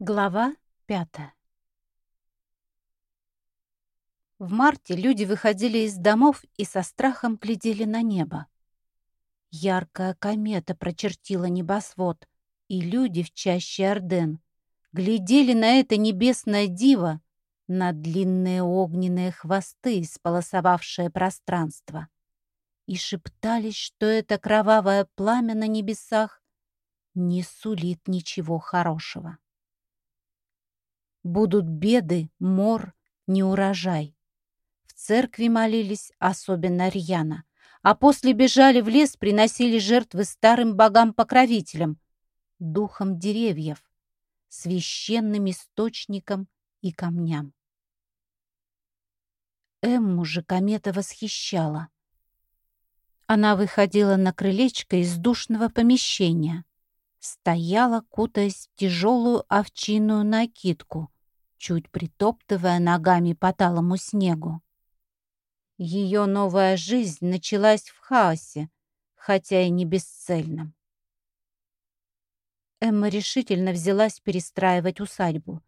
Глава пятая В марте люди выходили из домов и со страхом глядели на небо. Яркая комета прочертила небосвод, и люди в чаще Орден глядели на это небесное диво, на длинные огненные хвосты, сполосовавшие пространство, и шептались, что это кровавое пламя на небесах не сулит ничего хорошего. Будут беды, мор, неурожай. В церкви молились особенно рьяно, а после бежали в лес, приносили жертвы старым богам-покровителям, духам деревьев, священным источникам и камням. Эмму же комета восхищала. Она выходила на крылечко из душного помещения, стояла, кутаясь в тяжелую овчинную накидку, чуть притоптывая ногами по талому снегу. Ее новая жизнь началась в хаосе, хотя и не бесцельном. Эмма решительно взялась перестраивать усадьбу.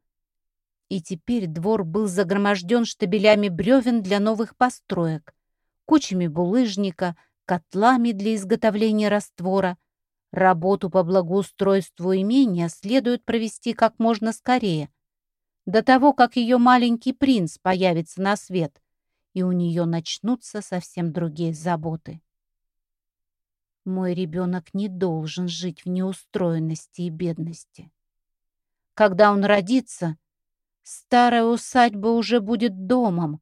И теперь двор был загроможден штабелями бревен для новых построек, кучами булыжника, котлами для изготовления раствора. Работу по благоустройству имения следует провести как можно скорее — до того, как ее маленький принц появится на свет, и у нее начнутся совсем другие заботы. Мой ребенок не должен жить в неустроенности и бедности. Когда он родится, старая усадьба уже будет домом,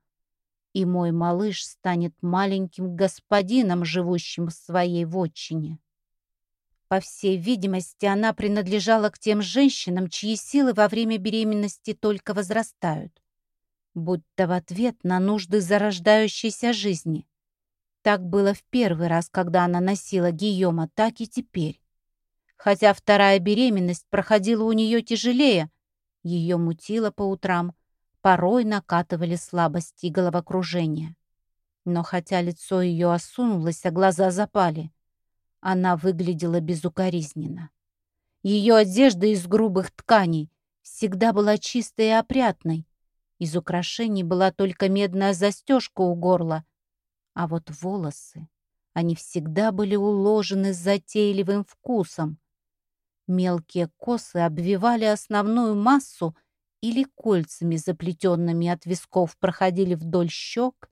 и мой малыш станет маленьким господином, живущим в своей вотчине. По всей видимости, она принадлежала к тем женщинам, чьи силы во время беременности только возрастают, будто в ответ на нужды зарождающейся жизни. Так было в первый раз, когда она носила Гийома, так и теперь. Хотя вторая беременность проходила у нее тяжелее, ее мутило по утрам, порой накатывали слабости и головокружение. Но хотя лицо ее осунулось, а глаза запали — она выглядела безукоризненно. Ее одежда из грубых тканей всегда была чистой и опрятной. Из украшений была только медная застежка у горла. А вот волосы, они всегда были уложены с затейливым вкусом. Мелкие косы обвивали основную массу или кольцами, заплетенными от висков, проходили вдоль щек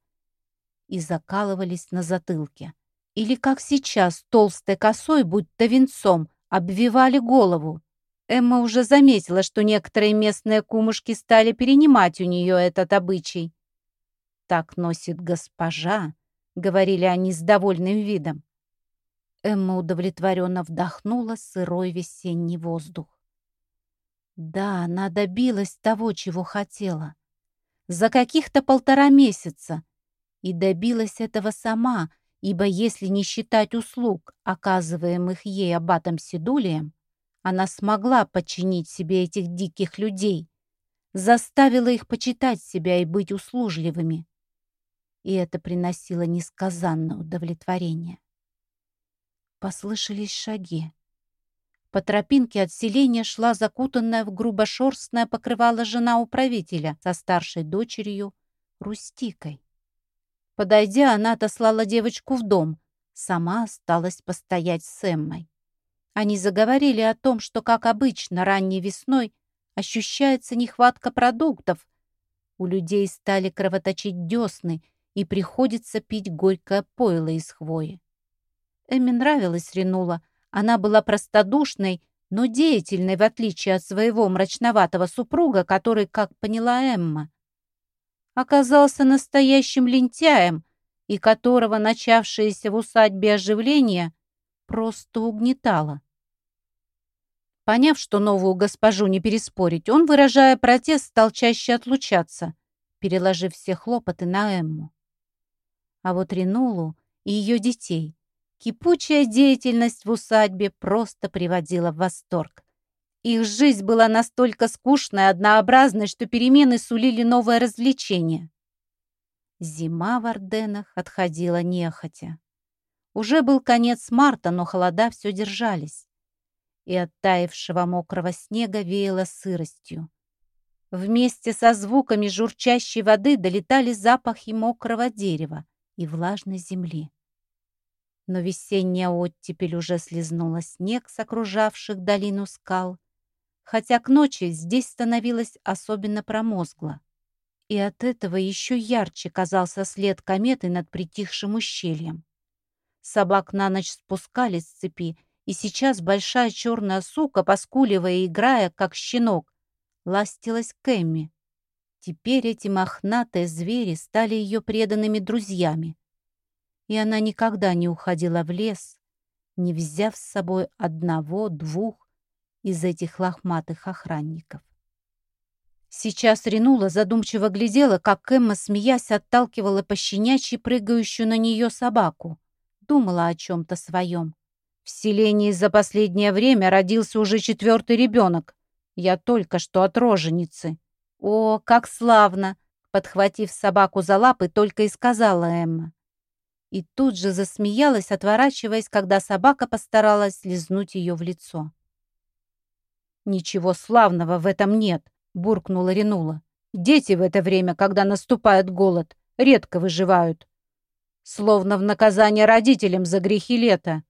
и закалывались на затылке или, как сейчас, толстой косой, будто венцом, обвивали голову. Эмма уже заметила, что некоторые местные кумушки стали перенимать у нее этот обычай. «Так носит госпожа», — говорили они с довольным видом. Эмма удовлетворенно вдохнула сырой весенний воздух. Да, она добилась того, чего хотела. За каких-то полтора месяца. И добилась этого сама — ибо если не считать услуг, оказываемых ей аббатом Сидулием, она смогла подчинить себе этих диких людей, заставила их почитать себя и быть услужливыми. И это приносило несказанное удовлетворение. Послышались шаги. По тропинке от селения шла закутанная в грубошерстное покрывало жена управителя со старшей дочерью Рустикой. Подойдя, она отослала девочку в дом. Сама осталась постоять с Эммой. Они заговорили о том, что, как обычно, ранней весной ощущается нехватка продуктов. У людей стали кровоточить десны, и приходится пить горькое пойло из хвои. Эмме нравилась Ренула. Она была простодушной, но деятельной, в отличие от своего мрачноватого супруга, который, как поняла Эмма, оказался настоящим лентяем и которого начавшееся в усадьбе оживление просто угнетало. Поняв, что новую госпожу не переспорить, он, выражая протест, стал чаще отлучаться, переложив все хлопоты на Эмму. А вот Ренулу и ее детей кипучая деятельность в усадьбе просто приводила в восторг. Их жизнь была настолько скучной однообразной, что перемены сулили новое развлечение. Зима в Орденах отходила нехотя. Уже был конец марта, но холода все держались. и оттаившего мокрого снега веяло сыростью. Вместе со звуками журчащей воды долетали запахи мокрого дерева и влажной земли. Но весенняя оттепель уже слезнула снег с окружавших долину скал, хотя к ночи здесь становилось особенно промозгло. И от этого еще ярче казался след кометы над притихшим ущельем. Собак на ночь спускали с цепи, и сейчас большая черная сука, поскуливая и играя, как щенок, ластилась к Эмми. Теперь эти мохнатые звери стали ее преданными друзьями, и она никогда не уходила в лес, не взяв с собой одного-двух из этих лохматых охранников. Сейчас Ренула задумчиво глядела, как Эмма, смеясь, отталкивала пощенячьи прыгающую на нее собаку. Думала о чем-то своем. В селении за последнее время родился уже четвертый ребенок. Я только что от роженицы. О, как славно! Подхватив собаку за лапы, только и сказала Эмма. И тут же засмеялась, отворачиваясь, когда собака постаралась лизнуть ее в лицо. «Ничего славного в этом нет», — буркнула Ренула. «Дети в это время, когда наступает голод, редко выживают. Словно в наказание родителям за грехи лета».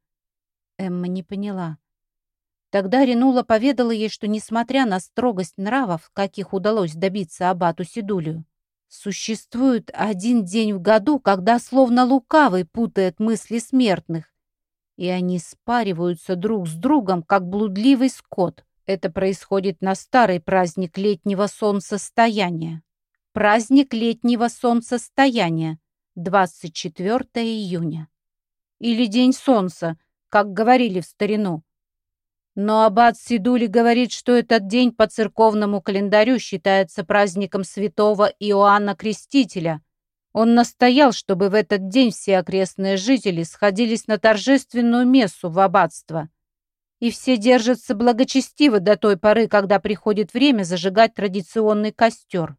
Эмма не поняла. Тогда Ренула поведала ей, что, несмотря на строгость нравов, каких удалось добиться абату Сидулию, существует один день в году, когда словно лукавый путает мысли смертных, и они спариваются друг с другом, как блудливый скот. Это происходит на старый праздник летнего солнцестояния. Праздник летнего солнцестояния, 24 июня. Или День солнца, как говорили в старину. Но аббат Сидули говорит, что этот день по церковному календарю считается праздником святого Иоанна Крестителя. Он настоял, чтобы в этот день все окрестные жители сходились на торжественную мессу в аббатство. И все держатся благочестиво до той поры, когда приходит время зажигать традиционный костер.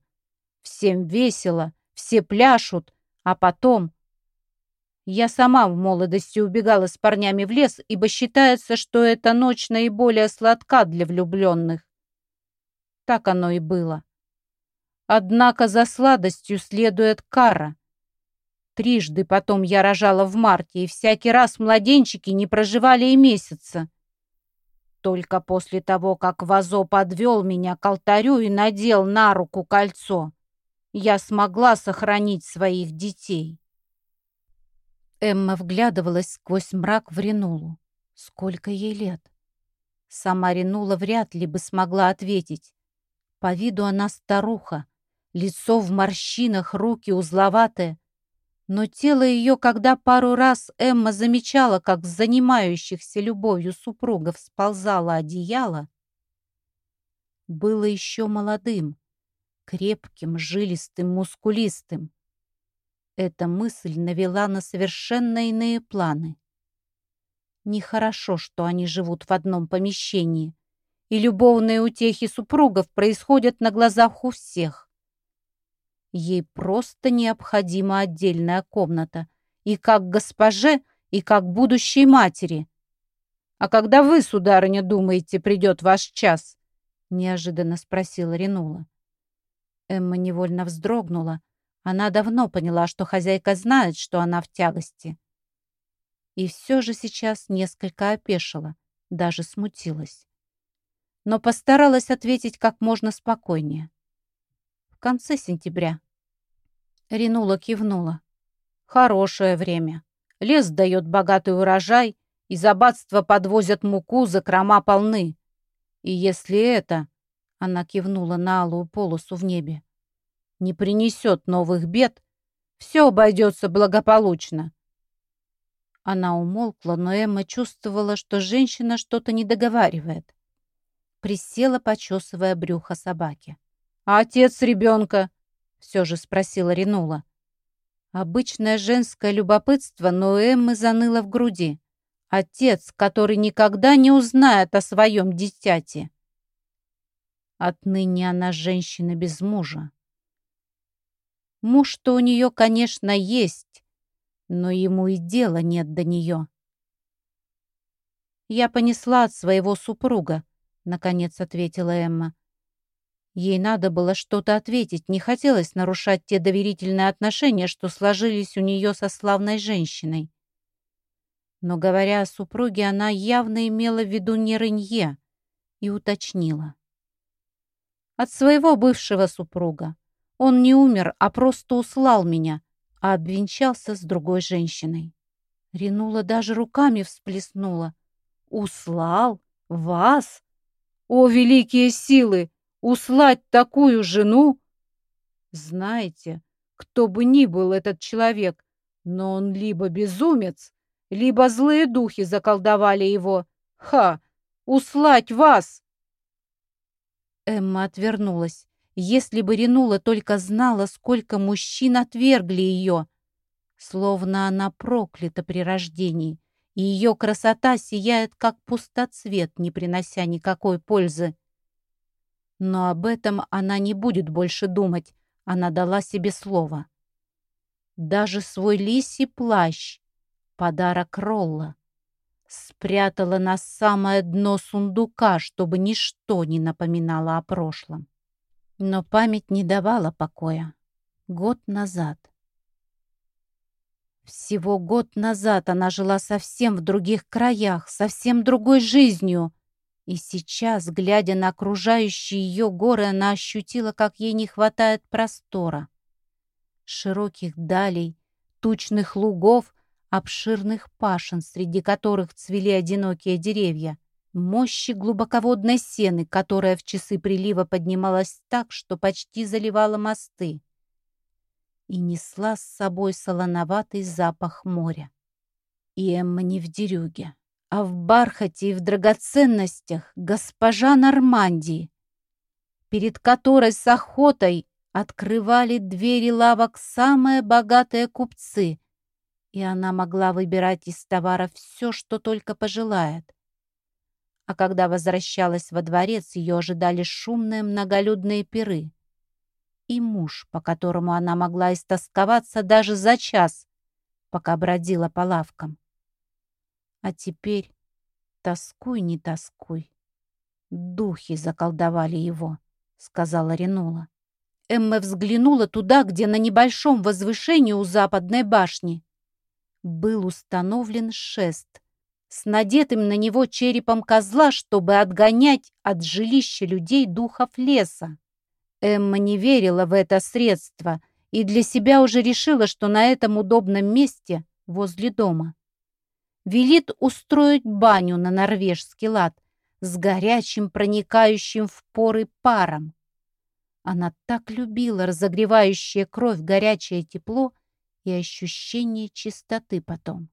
Всем весело, все пляшут, а потом я сама в молодости убегала с парнями в лес, ибо считается, что эта ночь наиболее сладка для влюбленных. Так оно и было. Однако за сладостью следует кара. Трижды потом я рожала в марте, и всякий раз младенчики не проживали и месяца. Только после того, как Вазо подвел меня к алтарю и надел на руку кольцо, я смогла сохранить своих детей. Эмма вглядывалась сквозь мрак в Ренулу. Сколько ей лет? Сама Ренула вряд ли бы смогла ответить. По виду она старуха, лицо в морщинах, руки узловатые. Но тело ее, когда пару раз Эмма замечала, как с занимающихся любовью супругов сползало одеяло, было еще молодым, крепким, жилистым, мускулистым. Эта мысль навела на совершенно иные планы. Нехорошо, что они живут в одном помещении, и любовные утехи супругов происходят на глазах у всех. Ей просто необходима отдельная комната, и как госпоже, и как будущей матери. «А когда вы, сударыня, думаете, придет ваш час?» — неожиданно спросила Ренула. Эмма невольно вздрогнула, она давно поняла, что хозяйка знает, что она в тягости. И все же сейчас несколько опешила, даже смутилась. Но постаралась ответить как можно спокойнее. В конце сентября. Ринула кивнула. Хорошее время. Лес дает богатый урожай, из аббатства подвозят муку, закрома полны. И если это... Она кивнула на алую полосу в небе не принесет новых бед, все обойдется благополучно. Она умолкла, но Эмма чувствовала, что женщина что-то не договаривает. Присела, почесывая брюхо собаки. «А отец ребенка?» — все же спросила Ренула. Обычное женское любопытство, но Эммы заныло в груди. Отец, который никогда не узнает о своем дитяте. Отныне она женщина без мужа. Муж-то у нее, конечно, есть, но ему и дела нет до нее. «Я понесла от своего супруга», — наконец ответила Эмма. Ей надо было что-то ответить, не хотелось нарушать те доверительные отношения, что сложились у нее со славной женщиной. Но, говоря о супруге, она явно имела в виду не Ренье и уточнила. От своего бывшего супруга. Он не умер, а просто услал меня, а обвенчался с другой женщиной. Ренула даже руками всплеснула. «Услал? Вас? О, великие силы! Услать такую жену? Знаете, кто бы ни был этот человек, но он либо безумец, либо злые духи заколдовали его. Ха! Услать вас!» Эмма отвернулась. Если бы Ренула только знала, сколько мужчин отвергли ее, словно она проклята при рождении, и ее красота сияет, как пустоцвет, не принося никакой пользы. Но об этом она не будет больше думать, она дала себе слово. Даже свой лисий плащ, подарок Ролла, спрятала на самое дно сундука, чтобы ничто не напоминало о прошлом. Но память не давала покоя. Год назад. Всего год назад она жила совсем в других краях, совсем другой жизнью. И сейчас, глядя на окружающие ее горы, она ощутила, как ей не хватает простора. Широких далей, тучных лугов, обширных пашин, среди которых цвели одинокие деревья, мощи глубоководной сены, которая в часы прилива поднималась так, что почти заливала мосты, и несла с собой солоноватый запах моря. И Эмма не в дерюге а в бархате и в драгоценностях госпожа Нормандии, перед которой с охотой открывали двери лавок самые богатые купцы, и она могла выбирать из товаров все, что только пожелает. А когда возвращалась во дворец, ее ожидали шумные многолюдные пиры. И муж, по которому она могла истосковаться даже за час, пока бродила по лавкам. А теперь тоскуй, не тоскуй. Духи заколдовали его, сказала Ренула. Эмма взглянула туда, где на небольшом возвышении у западной башни был установлен шест с надетым на него черепом козла, чтобы отгонять от жилища людей духов леса. Эмма не верила в это средство и для себя уже решила, что на этом удобном месте, возле дома, велит устроить баню на норвежский лад с горячим, проникающим в поры паром. Она так любила разогревающее кровь горячее тепло и ощущение чистоты потом.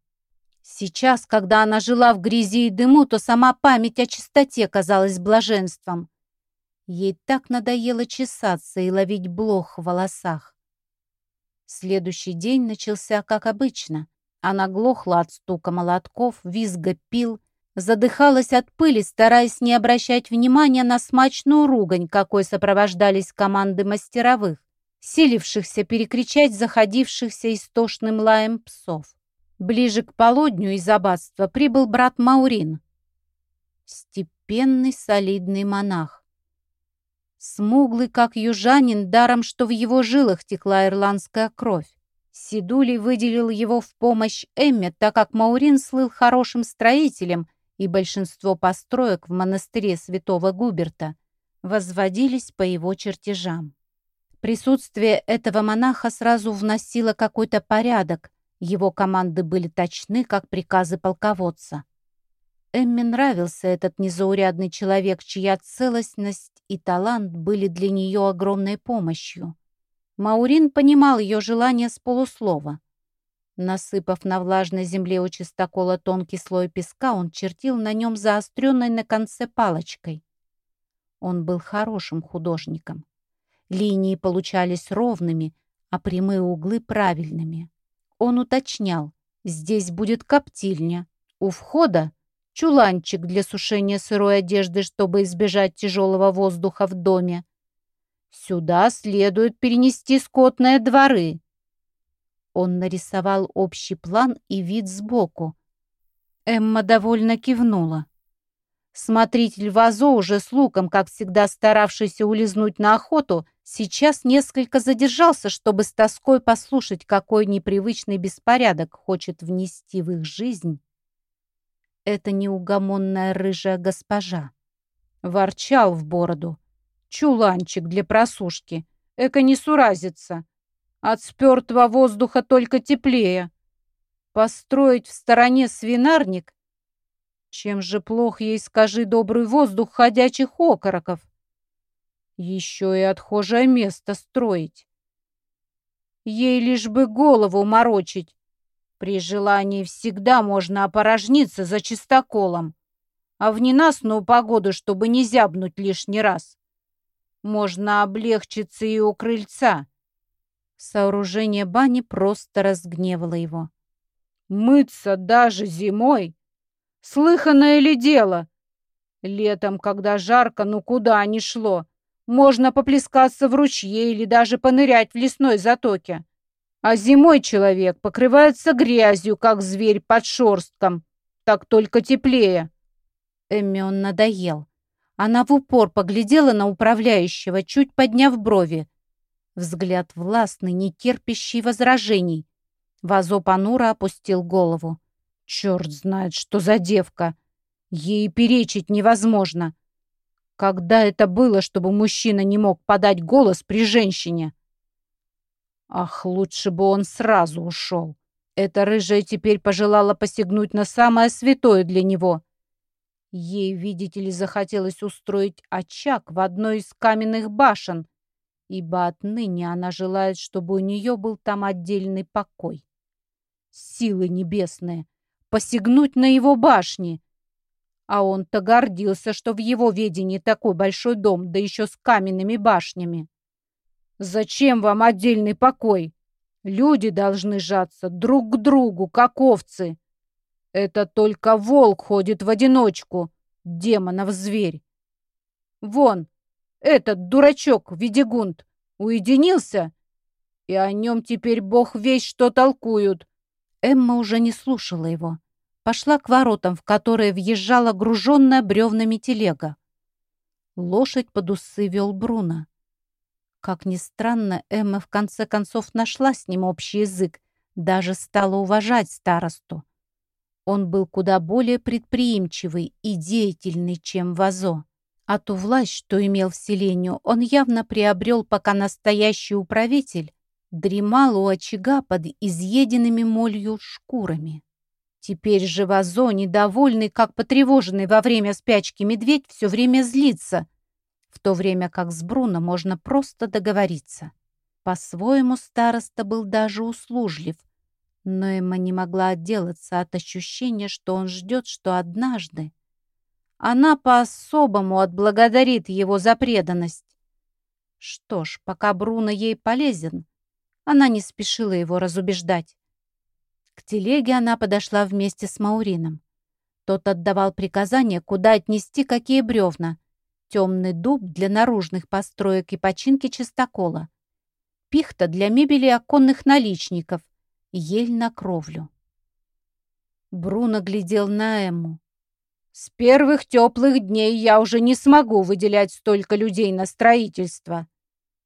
Сейчас, когда она жила в грязи и дыму, то сама память о чистоте казалась блаженством. Ей так надоело чесаться и ловить блох в волосах. Следующий день начался как обычно. Она глохла от стука молотков, визга пил, задыхалась от пыли, стараясь не обращать внимания на смачную ругань, какой сопровождались команды мастеровых, силившихся перекричать заходившихся истошным лаем псов. Ближе к полудню из аббатства прибыл брат Маурин. Степенный солидный монах. Смуглый, как южанин, даром, что в его жилах текла ирландская кровь. Сидули выделил его в помощь Эмме, так как Маурин слыл хорошим строителем, и большинство построек в монастыре святого Губерта возводились по его чертежам. Присутствие этого монаха сразу вносило какой-то порядок, его команды были точны, как приказы полководца. Эмме нравился этот незаурядный человек, чья целостность и талант были для нее огромной помощью. Маурин понимал ее желание с полуслова. Насыпав на влажной земле у чистокола тонкий слой песка, он чертил на нем заостренной на конце палочкой. Он был хорошим художником. Линии получались ровными, а прямые углы правильными. Он уточнял, здесь будет коптильня. У входа чуланчик для сушения сырой одежды, чтобы избежать тяжелого воздуха в доме. Сюда следует перенести скотные дворы. Он нарисовал общий план и вид сбоку. Эмма довольно кивнула. Смотритель Вазо, уже с луком, как всегда старавшийся улизнуть на охоту, сейчас несколько задержался, чтобы с тоской послушать, какой непривычный беспорядок хочет внести в их жизнь эта неугомонная рыжая госпожа. Ворчал в бороду. Чуланчик для просушки. Эко не суразится. От спертого воздуха только теплее. Построить в стороне свинарник? Чем же плох ей, скажи, добрый воздух ходячих окороков? Еще и отхожее место строить. Ей лишь бы голову морочить. При желании всегда можно опорожниться за чистоколом, а в ненастную погоду, чтобы не зябнуть лишний раз. Можно облегчиться и у крыльца. Сооружение бани просто разгневало его. Мыться даже зимой? Слыханное ли дело? Летом, когда жарко, ну куда ни шло, можно поплескаться в ручье или даже понырять в лесной затоке. А зимой человек покрывается грязью, как зверь под шорстком. Так только теплее. Эмми он надоел. Она в упор поглядела на управляющего, чуть подняв брови. Взгляд властный, не терпящий возражений. Вазо понуро опустил голову. Черт знает, что за девка. Ей перечить невозможно. Когда это было, чтобы мужчина не мог подать голос при женщине? Ах, лучше бы он сразу ушел. Эта рыжая теперь пожелала посягнуть на самое святое для него. Ей, видите ли, захотелось устроить очаг в одной из каменных башен, ибо отныне она желает, чтобы у нее был там отдельный покой силы небесные, посягнуть на его башни. А он-то гордился, что в его ведении такой большой дом, да еще с каменными башнями. Зачем вам отдельный покой? Люди должны жаться друг к другу, как овцы. Это только волк ходит в одиночку, демонов зверь. Вон, этот дурачок Ведигунд уединился, и о нем теперь бог весь что толкуют. Эмма уже не слушала его. Пошла к воротам, в которые въезжала груженная бревнами телега. Лошадь под усы вел Бруно. Как ни странно, Эмма в конце концов нашла с ним общий язык, даже стала уважать старосту. Он был куда более предприимчивый и деятельный, чем Вазо. А ту власть, что имел в селению, он явно приобрел, пока настоящий управитель дремал у очага под изъеденными молью шкурами. Теперь же Вазо, недовольный, как потревоженный во время спячки медведь, все время злится, в то время как с Бруно можно просто договориться. По-своему староста был даже услужлив, но Эмма не могла отделаться от ощущения, что он ждет, что однажды она по-особому отблагодарит его за преданность. Что ж, пока Бруно ей полезен, она не спешила его разубеждать. К телеге она подошла вместе с Маурином. Тот отдавал приказания, куда отнести какие бревна. Темный дуб для наружных построек и починки чистокола. Пихта для мебели оконных наличников. Ель на кровлю. Бруно глядел на Эмму. «С первых теплых дней я уже не смогу выделять столько людей на строительство.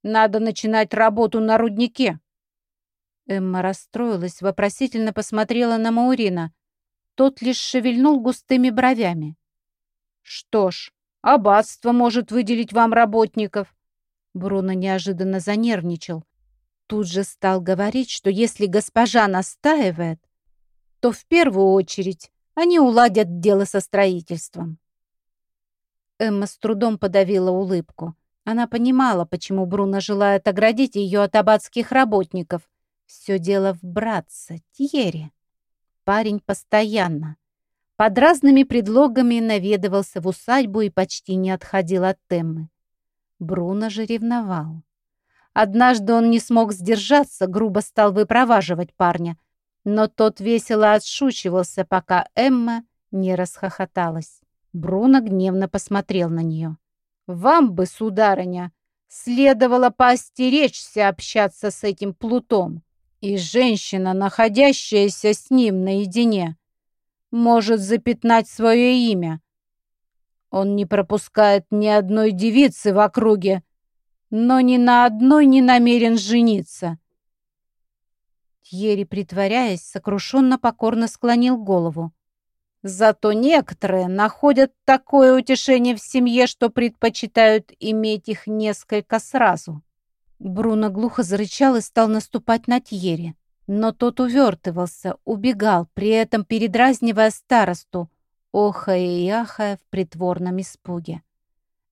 Надо начинать работу на руднике. Эмма расстроилась, вопросительно посмотрела на Маурина. Тот лишь шевельнул густыми бровями. «Что ж, аббатство может выделить вам работников». Бруно неожиданно занервничал. Тут же стал говорить, что если госпожа настаивает, то в первую очередь они уладят дело со строительством. Эмма с трудом подавила улыбку. Она понимала, почему Бруно желает оградить ее от аббатских работников — все дело в братце, Тьере. Парень постоянно, под разными предлогами наведывался в усадьбу и почти не отходил от темы. Бруно же ревновал. Однажды он не смог сдержаться, грубо стал выпроваживать парня, но тот весело отшучивался, пока Эмма не расхохоталась. Бруно гневно посмотрел на нее. «Вам бы, сударыня, следовало поостеречься общаться с этим плутом. И женщина, находящаяся с ним наедине, может запятнать свое имя. Он не пропускает ни одной девицы в округе, но ни на одной не намерен жениться. Тьерри, притворяясь, сокрушенно покорно склонил голову. Зато некоторые находят такое утешение в семье, что предпочитают иметь их несколько сразу. Бруно глухо зарычал и стал наступать на Тьерри. Но тот увертывался, убегал, при этом передразнивая старосту, охая и ахая в притворном испуге.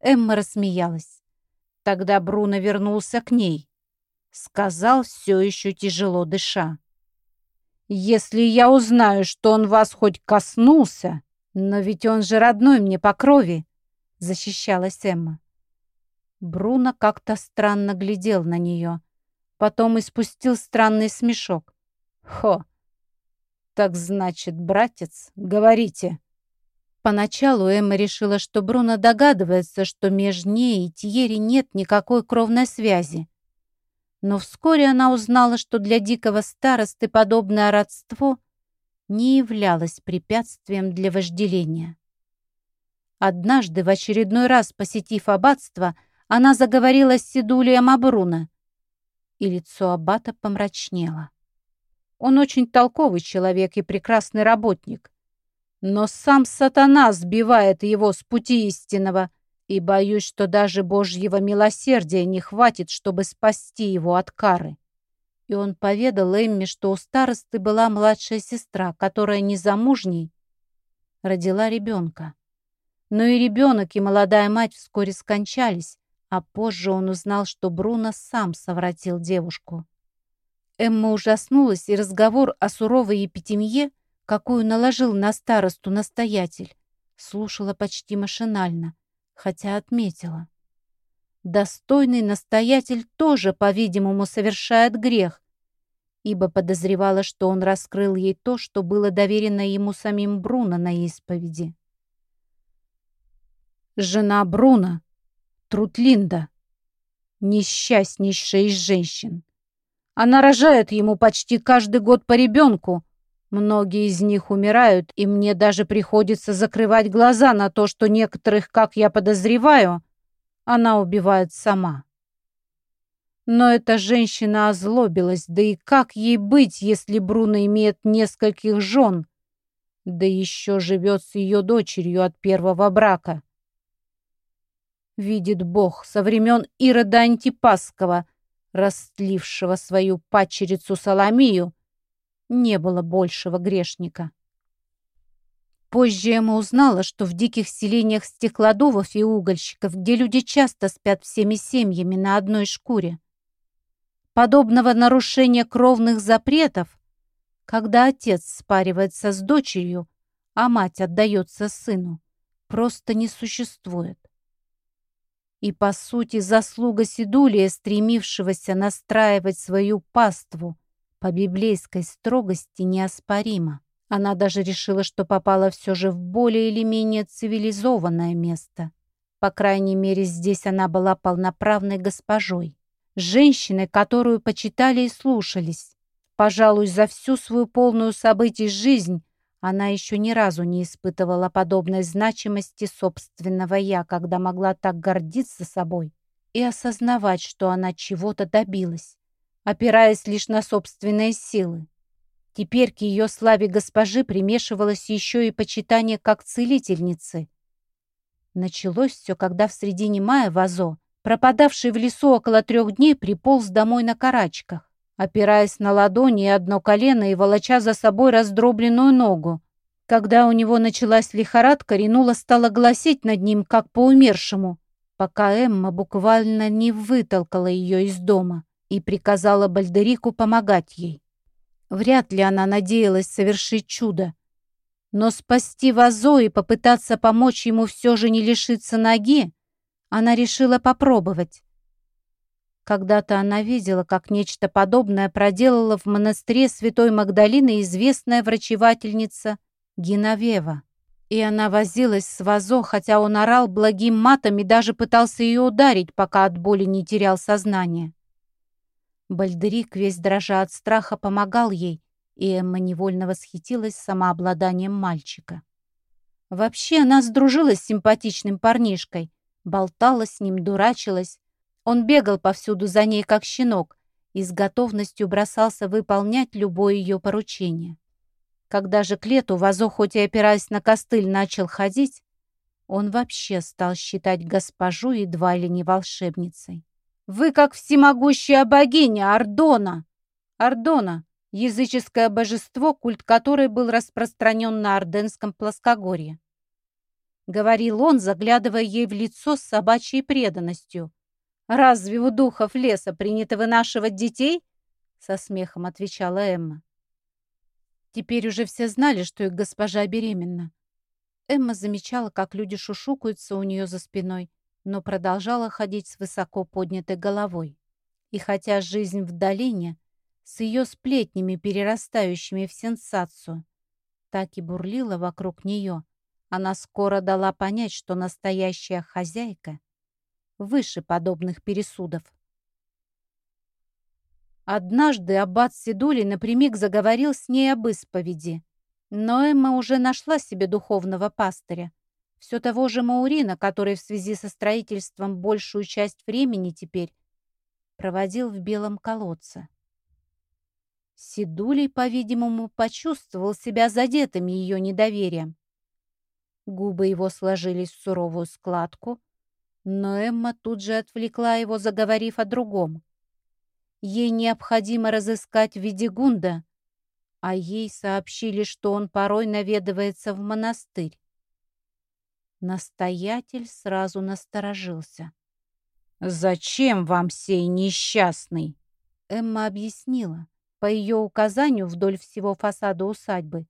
Эмма рассмеялась. Тогда Бруно вернулся к ней. Сказал, все еще тяжело дыша. «Если я узнаю, что он вас хоть коснулся, но ведь он же родной мне по крови», — защищалась Эмма. Бруно как-то странно глядел на нее. Потом испустил странный смешок. «Хо! Так значит, братец, говорите!» Поначалу Эмма решила, что Бруно догадывается, что между ней и Тьерри нет никакой кровной связи. Но вскоре она узнала, что для дикого старосты подобное родство не являлось препятствием для вожделения. Однажды, в очередной раз посетив аббатство, она заговорила с Сидулием Бруно, и лицо аббата помрачнело. Он очень толковый человек и прекрасный работник. Но сам сатана сбивает его с пути истинного, и боюсь, что даже Божьего милосердия не хватит, чтобы спасти его от кары. И он поведал Эмме, что у старосты была младшая сестра, которая незамужней родила ребенка. Но и ребенок, и молодая мать вскоре скончались, а позже он узнал, что Бруно сам совратил девушку. Эмма ужаснулась, и разговор о суровой епитемье, какую наложил на старосту настоятель, слушала почти машинально, хотя отметила. Достойный настоятель тоже, по-видимому, совершает грех, ибо подозревала, что он раскрыл ей то, что было доверено ему самим Бруно на исповеди. Жена Бруно, Трутлинда, несчастнейшая из женщин. Она рожает ему почти каждый год по ребенку. Многие из них умирают, и мне даже приходится закрывать глаза на то, что некоторых, как я подозреваю, она убивает сама. Но эта женщина озлобилась, да и как ей быть, если Бруно имеет нескольких жен, да еще живет с ее дочерью от первого брака? Видит Бог, со времен Ирода Антипасского — растлившего свою падчерицу Соломию, не было большего грешника. Позже Эмма узнала, что в диких селениях стеклодувов и угольщиков, где люди часто спят всеми семьями на одной шкуре, подобного нарушения кровных запретов, когда отец спаривается с дочерью, а мать отдается сыну, просто не существует. И, по сути, заслуга Сидулия, стремившегося настраивать свою паству по библейской строгости, неоспорима. Она даже решила, что попала все же в более или менее цивилизованное место. По крайней мере, здесь она была полноправной госпожой. Женщиной, которую почитали и слушались. Пожалуй, за всю свою полную событий жизнь она еще ни разу не испытывала подобной значимости собственного «я», когда могла так гордиться собой и осознавать, что она чего-то добилась, опираясь лишь на собственные силы. Теперь к ее славе госпожи примешивалось еще и почитание как целительницы. Началось все, когда в середине мая Вазо, пропадавший в лесу около трех дней, приполз домой на карачках опираясь на ладони и одно колено и волоча за собой раздробленную ногу. Когда у него началась лихорадка, Ринула стала гласить над ним, как по умершему, пока Эмма буквально не вытолкала ее из дома и приказала Бальдерику помогать ей. Вряд ли она надеялась совершить чудо. Но спасти Вазо и попытаться помочь ему все же не лишиться ноги, она решила попробовать. Когда-то она видела, как нечто подобное проделала в монастыре Святой Магдалины известная врачевательница Геновева. И она возилась с Вазо, хотя он орал благим матом и даже пытался ее ударить, пока от боли не терял сознание. Бальдерик, весь дрожа от страха, помогал ей, и Эмма невольно восхитилась самообладанием мальчика. Вообще она сдружилась с симпатичным парнишкой, болтала с ним, дурачилась. Он бегал повсюду за ней, как щенок, и с готовностью бросался выполнять любое ее поручение. Когда же к лету Вазо, хоть и опираясь на костыль, начал ходить, он вообще стал считать госпожу едва ли не волшебницей. «Вы как всемогущая богиня Ардона!» Ардона — языческое божество, культ которой был распространен на Орденском плоскогорье. Говорил он, заглядывая ей в лицо с собачьей преданностью. «Разве у духов леса принято вынашивать детей?» Со смехом отвечала Эмма. Теперь уже все знали, что их госпожа беременна. Эмма замечала, как люди шушукаются у нее за спиной, но продолжала ходить с высоко поднятой головой. И хотя жизнь в долине, с ее сплетнями, перерастающими в сенсацию, так и бурлила вокруг нее, она скоро дала понять, что настоящая хозяйка выше подобных пересудов. Однажды аббат Сидули напрямик заговорил с ней об исповеди. Но Эмма уже нашла себе духовного пастыря. Все того же Маурина, который в связи со строительством большую часть времени теперь проводил в белом колодце. Сидулей, по-видимому, почувствовал себя задетым ее недоверием. Губы его сложились в суровую складку, но Эмма тут же отвлекла его, заговорив о другом. Ей необходимо разыскать Видигунда, а ей сообщили, что он порой наведывается в монастырь. Настоятель сразу насторожился. «Зачем вам сей несчастный?» Эмма объяснила. По ее указанию вдоль всего фасада усадьбы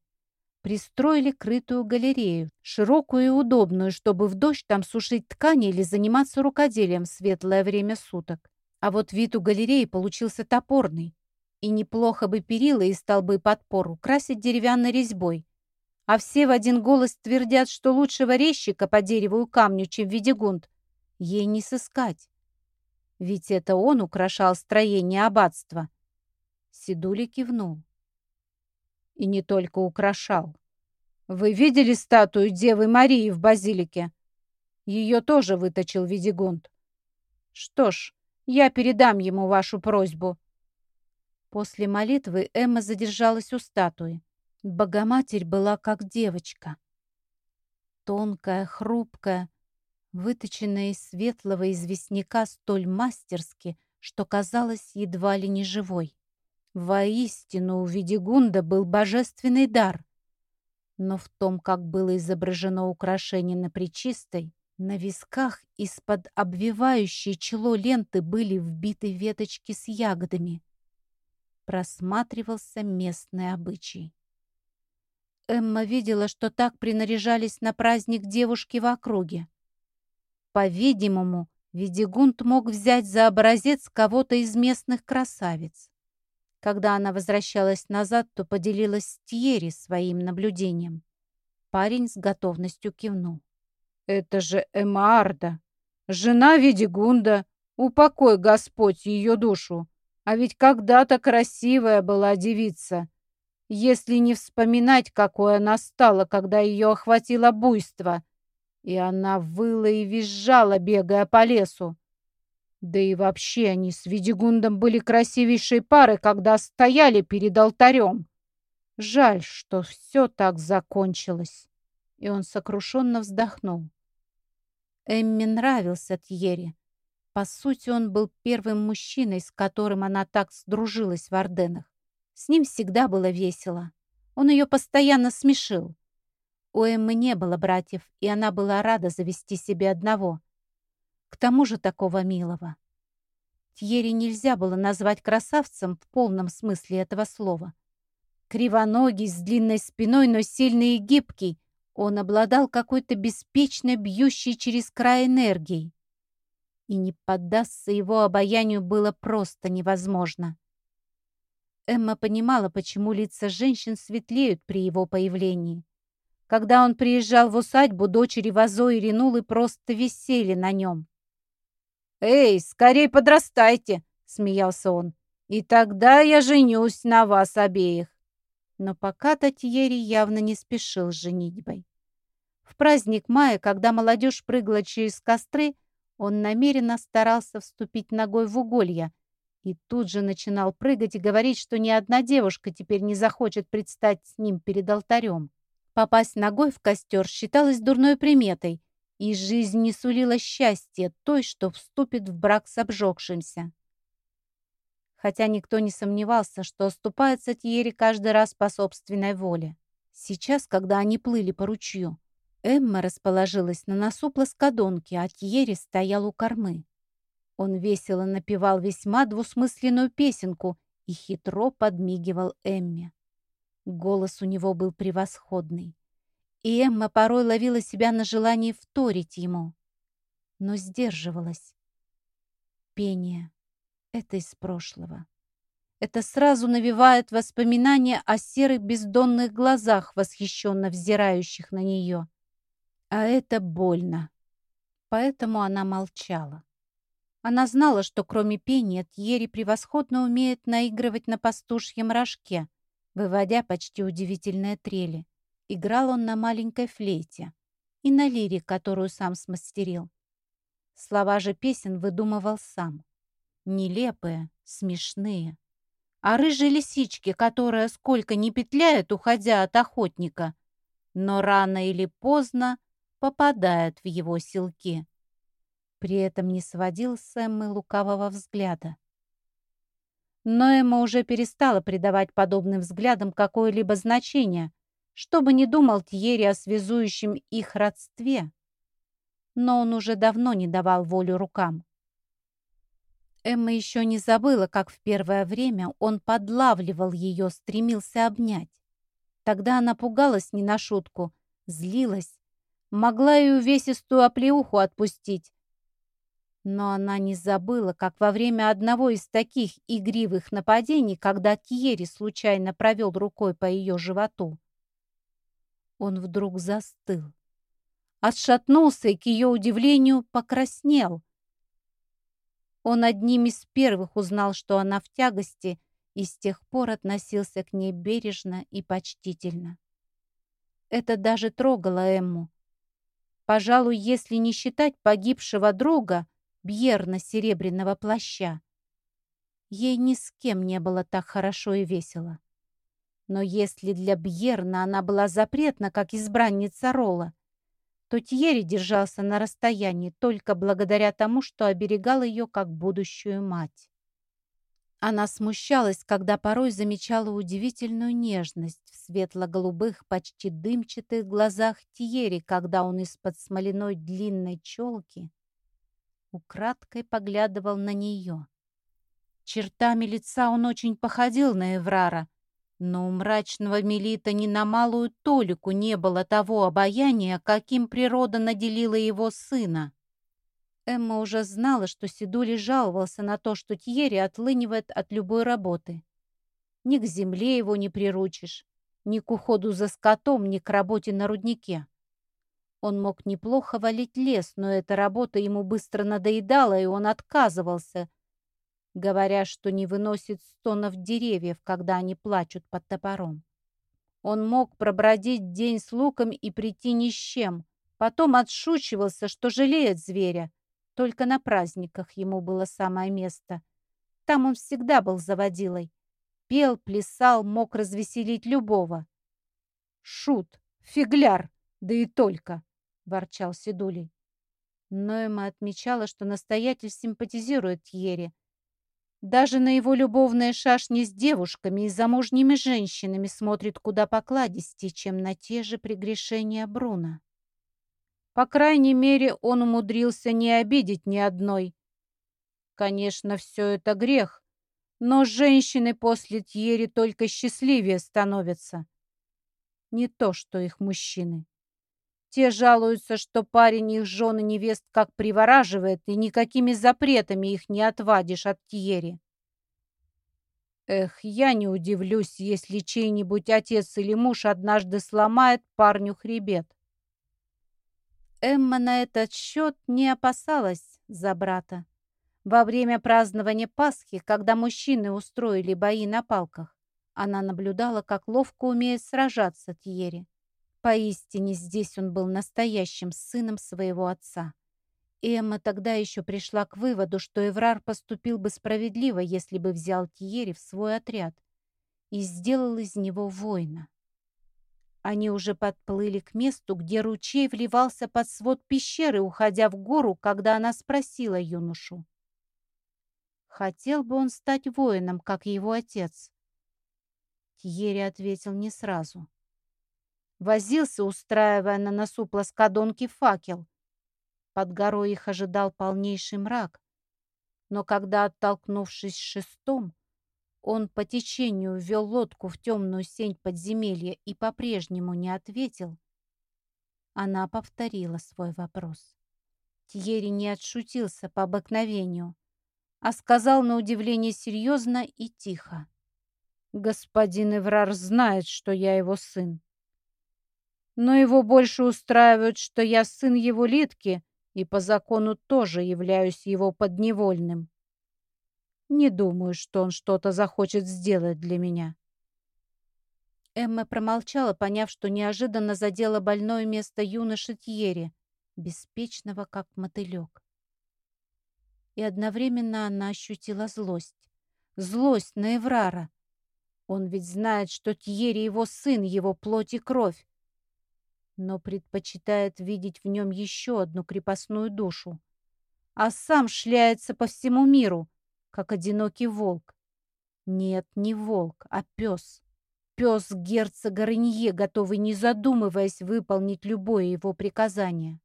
пристроили крытую галерею, широкую и удобную, чтобы в дождь там сушить ткани или заниматься рукоделием в светлое время суток. А вот вид у галереи получился топорный. И неплохо бы перила и столбы подпор украсить деревянной резьбой. А все в один голос твердят, что лучшего резчика по дереву и камню, чем Ведигунд, ей не сыскать. Ведь это он украшал строение аббатства. Сидули кивнул и не только украшал. Вы видели статую Девы Марии в базилике? Ее тоже выточил Видигунд. Что ж, я передам ему вашу просьбу. После молитвы Эмма задержалась у статуи. Богоматерь была как девочка. Тонкая, хрупкая, выточенная из светлого известняка столь мастерски, что казалась едва ли не живой. Воистину, у Видигунда был божественный дар. Но в том, как было изображено украшение на Пречистой, на висках из-под обвивающей чело ленты были вбиты веточки с ягодами. Просматривался местный обычай. Эмма видела, что так принаряжались на праздник девушки в округе. По-видимому, Видигунд мог взять за образец кого-то из местных красавиц. Когда она возвращалась назад, то поделилась с Тьерри своим наблюдением. Парень с готовностью кивнул. «Это же Эмаарда, жена Видигунда. Упокой, Господь, ее душу. А ведь когда-то красивая была девица. Если не вспоминать, какой она стала, когда ее охватило буйство. И она выла и визжала, бегая по лесу. Да и вообще они с Видигундом были красивейшей парой, когда стояли перед алтарем. Жаль, что все так закончилось. И он сокрушенно вздохнул. Эмми нравился Тьерри. По сути, он был первым мужчиной, с которым она так сдружилась в Орденах. С ним всегда было весело. Он ее постоянно смешил. У Эммы не было братьев, и она была рада завести себе одного — к тому же такого милого. Тьерри нельзя было назвать красавцем в полном смысле этого слова. Кривоногий, с длинной спиной, но сильный и гибкий, он обладал какой-то беспечно бьющей через край энергией. И не поддаться его обаянию было просто невозможно. Эмма понимала, почему лица женщин светлеют при его появлении. Когда он приезжал в усадьбу, дочери Вазо и Ринулы просто висели на нем. «Эй, скорей подрастайте!» — смеялся он. «И тогда я женюсь на вас обеих». Но пока Татьери явно не спешил с женитьбой. В праздник мая, когда молодежь прыгала через костры, он намеренно старался вступить ногой в уголья и тут же начинал прыгать и говорить, что ни одна девушка теперь не захочет предстать с ним перед алтарем. Попасть ногой в костер считалось дурной приметой, и жизнь не сулила счастья той, что вступит в брак с обжегшимся. Хотя никто не сомневался, что оступается Тьерри каждый раз по собственной воле. Сейчас, когда они плыли по ручью, Эмма расположилась на носу плоскодонки, а Тьерри стоял у кормы. Он весело напевал весьма двусмысленную песенку и хитро подмигивал Эмме. Голос у него был превосходный, и Эмма порой ловила себя на желании вторить ему, но сдерживалась. Пение — это из прошлого. Это сразу навевает воспоминания о серых бездонных глазах, восхищенно взирающих на нее. А это больно. Поэтому она молчала. Она знала, что кроме пения Тьери превосходно умеет наигрывать на пастушьем рожке, выводя почти удивительные трели. Играл он на маленькой флейте и на лире, которую сам смастерил. Слова же песен выдумывал сам. Нелепые, смешные. А рыжие лисички, которая сколько ни петляет, уходя от охотника, но рано или поздно попадает в его силки. При этом не сводил с Эммы лукавого взгляда. Но Эмма уже перестала придавать подобным взглядам какое-либо значение, чтобы не думал Тьерри о связующем их родстве. Но он уже давно не давал волю рукам. Эмма еще не забыла, как в первое время он подлавливал ее, стремился обнять. Тогда она пугалась не на шутку, злилась, могла и увесистую оплеуху отпустить. Но она не забыла, как во время одного из таких игривых нападений, когда Тьерри случайно провел рукой по ее животу, он вдруг застыл, отшатнулся и, к ее удивлению, покраснел. Он одним из первых узнал, что она в тягости, и с тех пор относился к ней бережно и почтительно. Это даже трогало Эмму. Пожалуй, если не считать погибшего друга, Бьерна серебряного плаща, ей ни с кем не было так хорошо и весело. Но если для Бьерна она была запретна, как избранница Ролла, то Тьерри держался на расстоянии только благодаря тому, что оберегал ее как будущую мать. Она смущалась, когда порой замечала удивительную нежность в светло-голубых, почти дымчатых глазах Тьери, когда он из-под смоляной длинной челки украдкой поглядывал на нее. Чертами лица он очень походил на Эврара, но у мрачного Мелита ни на малую толику не было того обаяния, каким природа наделила его сына. Эмма уже знала, что Сидули жаловался на то, что Тьерри отлынивает от любой работы. Ни к земле его не приручишь, ни к уходу за скотом, ни к работе на руднике. Он мог неплохо валить лес, но эта работа ему быстро надоедала, и он отказывался, говоря, что не выносит стонов деревьев, когда они плачут под топором. Он мог пробродить день с луком и прийти ни с чем, потом отшучивался, что жалеет зверя, только на праздниках ему было самое место. Там он всегда был заводилой. Пел, плясал, мог развеселить любого. Шут, фигляр, да и только, ворчал Седулей. Ноэма отмечала, что настоятель симпатизирует Тьере. Даже на его любовные шашни с девушками и замужними женщинами смотрит куда покладистее, чем на те же прегрешения Бруна. По крайней мере, он умудрился не обидеть ни одной. Конечно, все это грех, но женщины после Тьери только счастливее становятся. Не то, что их мужчины. Те жалуются, что парень их жены невест как привораживает, и никакими запретами их не отвадишь от Тьери. Эх, я не удивлюсь, если чей-нибудь отец или муж однажды сломает парню хребет. Эмма на этот счет не опасалась за брата. Во время празднования Пасхи, когда мужчины устроили бои на палках, Она наблюдала, как ловко умеет сражаться Тьери. Поистине здесь он был настоящим сыном своего отца. Эмма тогда еще пришла к выводу, что Эврар поступил бы справедливо, если бы взял Тьери в свой отряд и сделал из него воина. Они уже подплыли к месту, где ручей вливался под свод пещеры, уходя в гору, когда она спросила юношу. Хотел бы он стать воином, как его отец? Тьерри ответил не сразу. Возился, устраивая на носу плоскодонки факел. Под горой их ожидал полнейший мрак. Но когда, оттолкнувшись шестом, он по течению ввел лодку в темную сень подземелья и по-прежнему не ответил. Она повторила свой вопрос. Тьерри не отшутился по обыкновению, а сказал на удивление серьезно и тихо. «Господин Эврар знает, что я его сын. Но его больше устраивает, что я сын его Литки и по закону тоже являюсь его подневольным. Не думаю, что он что-то захочет сделать для меня. Эмма промолчала, поняв, что неожиданно задела больное место юноши Тьери, беспечного, как мотылек. И одновременно она ощутила злость. Злость на Эврара. Он ведь знает, что Тьери его сын, его плоть и кровь, но предпочитает видеть в нем еще одну крепостную душу, а сам шляется по всему миру, как одинокий волк. Нет, не волк, а пес. Пес герцога Ренье, готовый, не задумываясь, выполнить любое его приказание.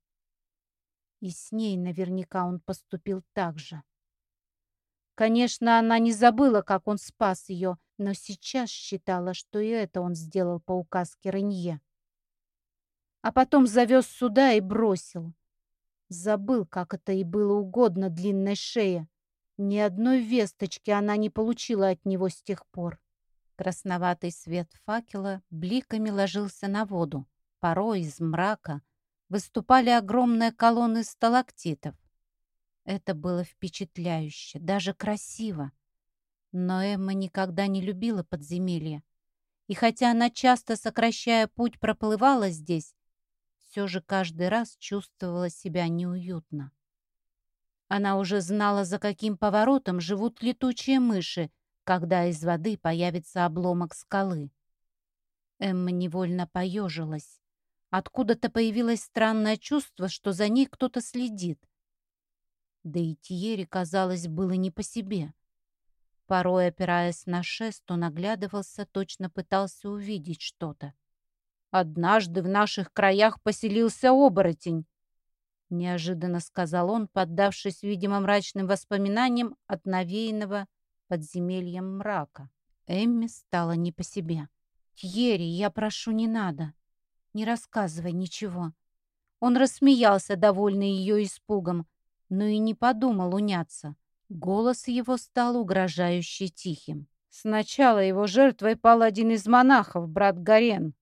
И с ней наверняка он поступил так же. Конечно, она не забыла, как он спас ее, но сейчас считала, что и это он сделал по указке Ренье. А потом завез сюда и бросил. Забыл, как это и было угодно длинной шее. Ни одной весточки она не получила от него с тех пор. Красноватый свет факела бликами ложился на воду. Порой из мрака выступали огромные колонны сталактитов. Это было впечатляюще, даже красиво. Но Эмма никогда не любила подземелья. И хотя она часто, сокращая путь, проплывала здесь, все же каждый раз чувствовала себя неуютно. Она уже знала, за каким поворотом живут летучие мыши, когда из воды появится обломок скалы. Эмма невольно поежилась. Откуда-то появилось странное чувство, что за ней кто-то следит. Да и Тьере, казалось, было не по себе. Порой, опираясь на шест, он оглядывался, точно пытался увидеть что-то. «Однажды в наших краях поселился оборотень», неожиданно сказал он, поддавшись, видимо, мрачным воспоминаниям от навеянного подземельем мрака. Эмми стала не по себе. «Тьерри, я прошу, не надо. Не рассказывай ничего». Он рассмеялся, довольный ее испугом, но и не подумал уняться. Голос его стал угрожающе тихим. Сначала его жертвой пал один из монахов, брат Гарен.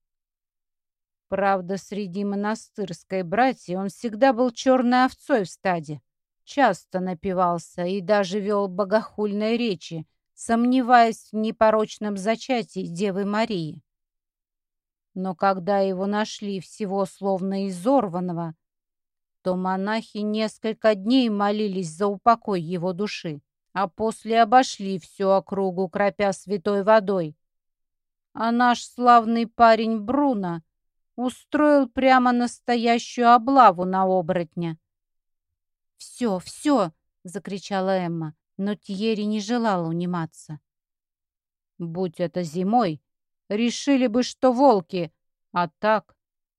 Правда, среди монастырской братьи он всегда был черной овцой в стаде. Часто напивался и даже вел богохульные речи, сомневаясь в непорочном зачатии Девы Марии. Но когда его нашли всего словно изорванного, то монахи несколько дней молились за упокой его души, а после обошли всю округу, кропя святой водой. А наш славный парень Бруно — устроил прямо настоящую облаву на оборотня. «Все, все!» — закричала Эмма, но Тьерри не желала униматься. «Будь это зимой, решили бы, что волки, а так...»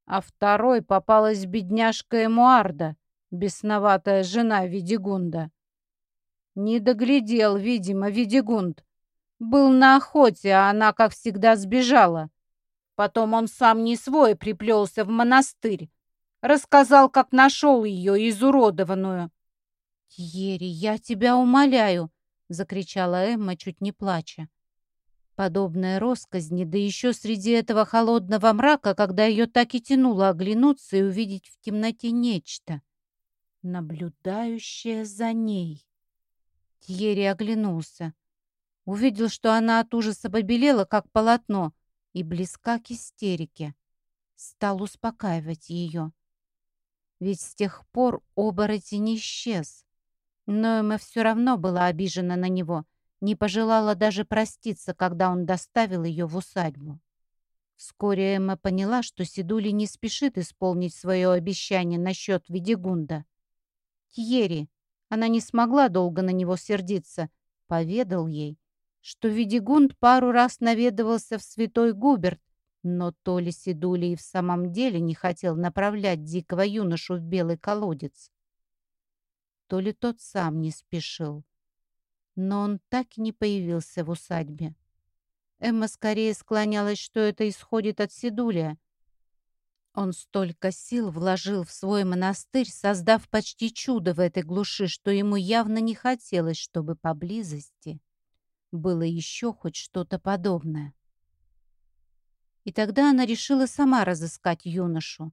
А второй попалась бедняжка Эмуарда, бесноватая жена Видигунда. Не доглядел, видимо, Видигунд. Был на охоте, а она, как всегда, сбежала. Потом он сам не свой приплелся в монастырь. Рассказал, как нашел ее изуродованную. «Тьерри, я тебя умоляю!» — закричала Эмма, чуть не плача. Подобная росказни, да еще среди этого холодного мрака, когда ее так и тянуло оглянуться и увидеть в темноте нечто, наблюдающее за ней. Тьерри оглянулся. Увидел, что она от ужаса побелела, как полотно, и близка к истерике. Стал успокаивать ее. Ведь с тех пор оборотень исчез. Но Эмма все равно была обижена на него, не пожелала даже проститься, когда он доставил ее в усадьбу. Вскоре Эмма поняла, что Сидули не спешит исполнить свое обещание насчет Ведигунда. Тьери, она не смогла долго на него сердиться, поведал ей, что Ведигунд пару раз наведывался в Святой Губерт, но то ли Сидули и в самом деле не хотел направлять дикого юношу в белый колодец, то ли тот сам не спешил. Но он так и не появился в усадьбе. Эмма скорее склонялась, что это исходит от Сидулия. Он столько сил вложил в свой монастырь, создав почти чудо в этой глуши, что ему явно не хотелось, чтобы поблизости было еще хоть что-то подобное. И тогда она решила сама разыскать юношу.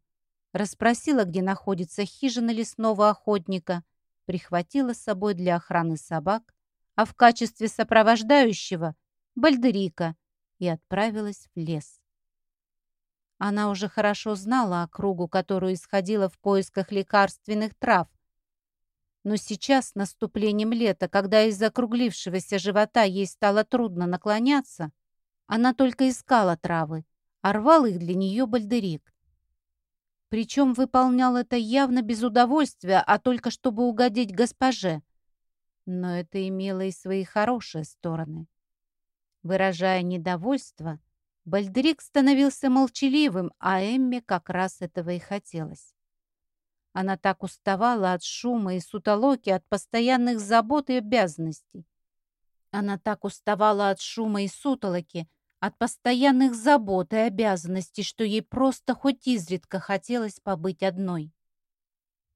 Расспросила, где находится хижина лесного охотника, прихватила с собой для охраны собак, а в качестве сопровождающего — Бальдерика, и отправилась в лес. Она уже хорошо знала округу, которую исходила в поисках лекарственных трав. Но сейчас, наступлением лета, когда из округлившегося живота ей стало трудно наклоняться, она только искала травы, а их для нее бальдерик. Причем выполнял это явно без удовольствия, а только чтобы угодить госпоже. Но это имело и свои хорошие стороны. Выражая недовольство, Бальдрик становился молчаливым, а Эмме как раз этого и хотелось. Она так уставала от шума и сутолоки, от постоянных забот и обязанностей. Она так уставала от шума и сутолоки, от постоянных забот и обязанностей, что ей просто хоть изредка хотелось побыть одной.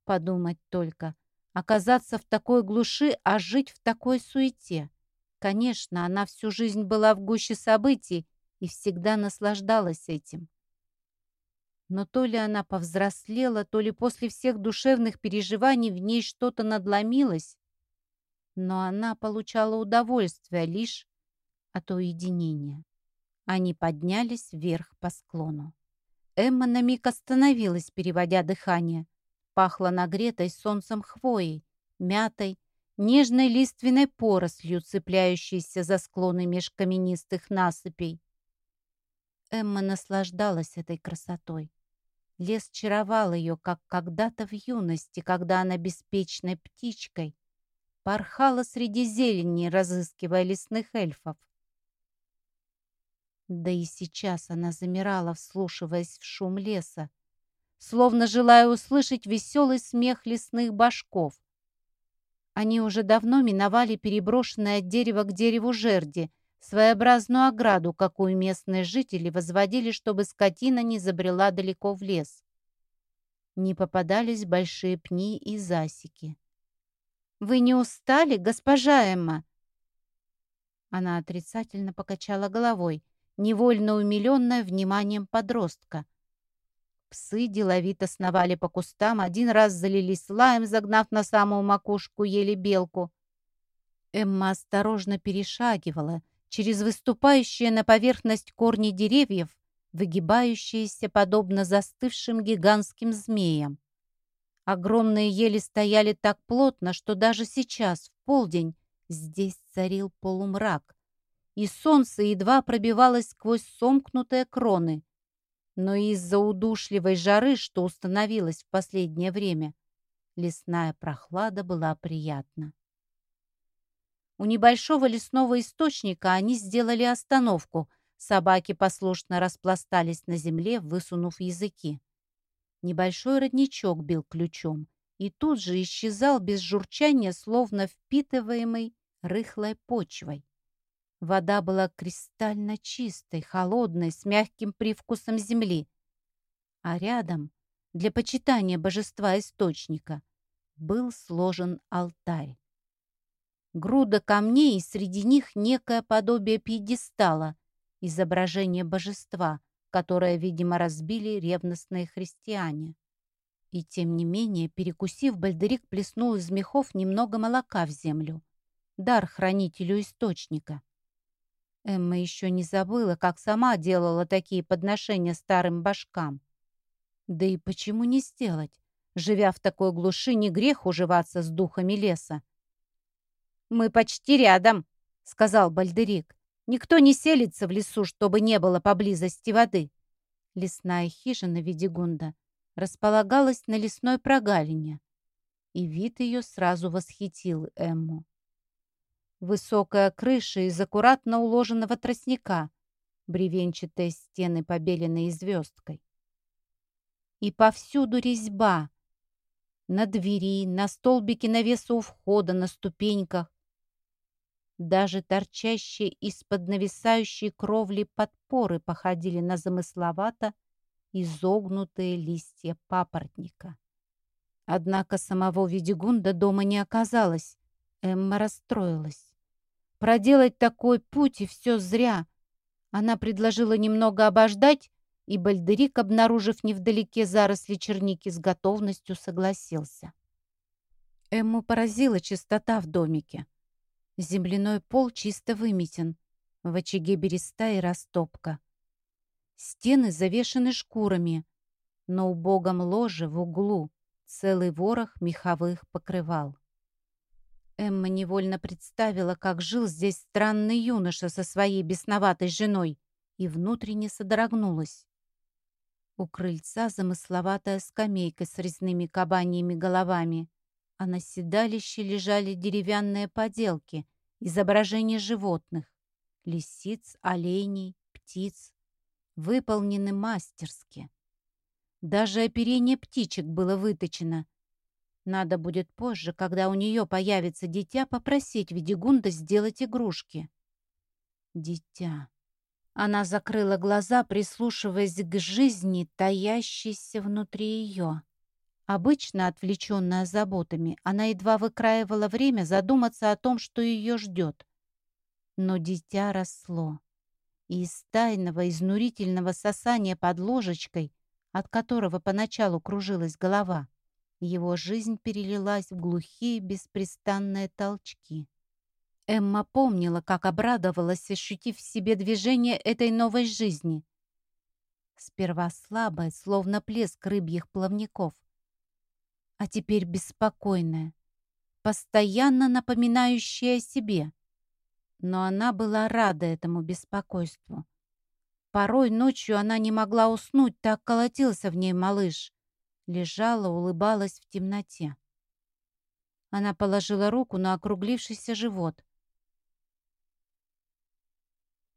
Подумать только, оказаться в такой глуши, а жить в такой суете. Конечно, она всю жизнь была в гуще событий и всегда наслаждалась этим. Но то ли она повзрослела, то ли после всех душевных переживаний в ней что-то надломилось, но она получала удовольствие лишь от уединения. Они поднялись вверх по склону. Эмма на миг остановилась, переводя дыхание. Пахло нагретой солнцем хвоей, мятой, нежной лиственной порослью, цепляющейся за склоны меж каменистых насыпей. Эмма наслаждалась этой красотой. Лес чаровал ее, как когда-то в юности, когда она беспечной птичкой порхала среди зелени, разыскивая лесных эльфов. Да и сейчас она замирала, вслушиваясь в шум леса, словно желая услышать веселый смех лесных башков. Они уже давно миновали переброшенное от дерева к дереву жерди, своеобразную ограду, какую местные жители возводили, чтобы скотина не забрела далеко в лес. Не попадались большие пни и засеки. «Вы не устали, госпожа Эмма?» Она отрицательно покачала головой невольно умиленная вниманием подростка. Псы деловито сновали по кустам, один раз залились лаем, загнав на самую макушку еле белку. Эмма осторожно перешагивала через выступающие на поверхность корни деревьев, выгибающиеся подобно застывшим гигантским змеям. Огромные ели стояли так плотно, что даже сейчас, в полдень, здесь царил полумрак, и солнце едва пробивалось сквозь сомкнутые кроны. Но из-за удушливой жары, что установилась в последнее время, лесная прохлада была приятна. У небольшого лесного источника они сделали остановку. Собаки послушно распластались на земле, высунув языки. Небольшой родничок бил ключом и тут же исчезал без журчания, словно впитываемый рыхлой почвой. Вода была кристально чистой, холодной, с мягким привкусом земли. А рядом, для почитания божества-источника, был сложен алтарь. Груда камней, и среди них некое подобие пьедестала, изображение божества, которое, видимо, разбили ревностные христиане. И тем не менее, перекусив, Бальдерик плеснул из мехов немного молока в землю. Дар хранителю источника. Эмма еще не забыла, как сама делала такие подношения старым башкам. Да и почему не сделать? Живя в такой глуши, не грех уживаться с духами леса. «Мы почти рядом», — сказал Бальдерик. «Никто не селится в лесу, чтобы не было поблизости воды». Лесная хижина Ведигунда располагалась на лесной прогалине, и вид ее сразу восхитил Эмму. Высокая крыша из аккуратно уложенного тростника, бревенчатые стены, побеленные звездкой. И повсюду резьба. На двери, на столбике навеса у входа, на ступеньках. Даже торчащие из-под нависающей кровли подпоры походили на замысловато изогнутые листья папоротника. Однако самого Ведигунда дома не оказалось. Эмма расстроилась. Проделать такой путь и все зря. Она предложила немного обождать, и Бальдерик, обнаружив невдалеке заросли черники, с готовностью согласился. Эмму поразила чистота в домике. Земляной пол чисто выметен. В очаге береста и растопка. Стены завешаны шкурами. На убогом ложе в углу целый ворох меховых покрывал. Эмма невольно представила, как жил здесь странный юноша со своей бесноватой женой, и внутренне содрогнулась. У крыльца замысловатая скамейка с резными кабаньими головами, а на седалище лежали деревянные поделки, изображения животных, лисиц, оленей, птиц, выполнены мастерски. Даже оперение птичек было выточено. Надо будет позже, когда у нее появится дитя, попросить Ведигунда сделать игрушки. Дитя. Она закрыла глаза, прислушиваясь к жизни, таящейся внутри ее. Обычно, отвлеченная заботами, она едва выкраивала время задуматься о том, что ее ждет. Но дитя росло. И из тайного, изнурительного сосания под ложечкой, от которого поначалу кружилась голова, его жизнь перелилась в глухие беспрестанные толчки. Эмма помнила, как обрадовалась, ощутив в себе движение этой новой жизни. Сперва слабая, словно плеск рыбьих плавников, а теперь беспокойная, постоянно напоминающая о себе. Но она была рада этому беспокойству. Порой ночью она не могла уснуть, так колотился в ней малыш. Лежала, улыбалась в темноте. Она положила руку на округлившийся живот.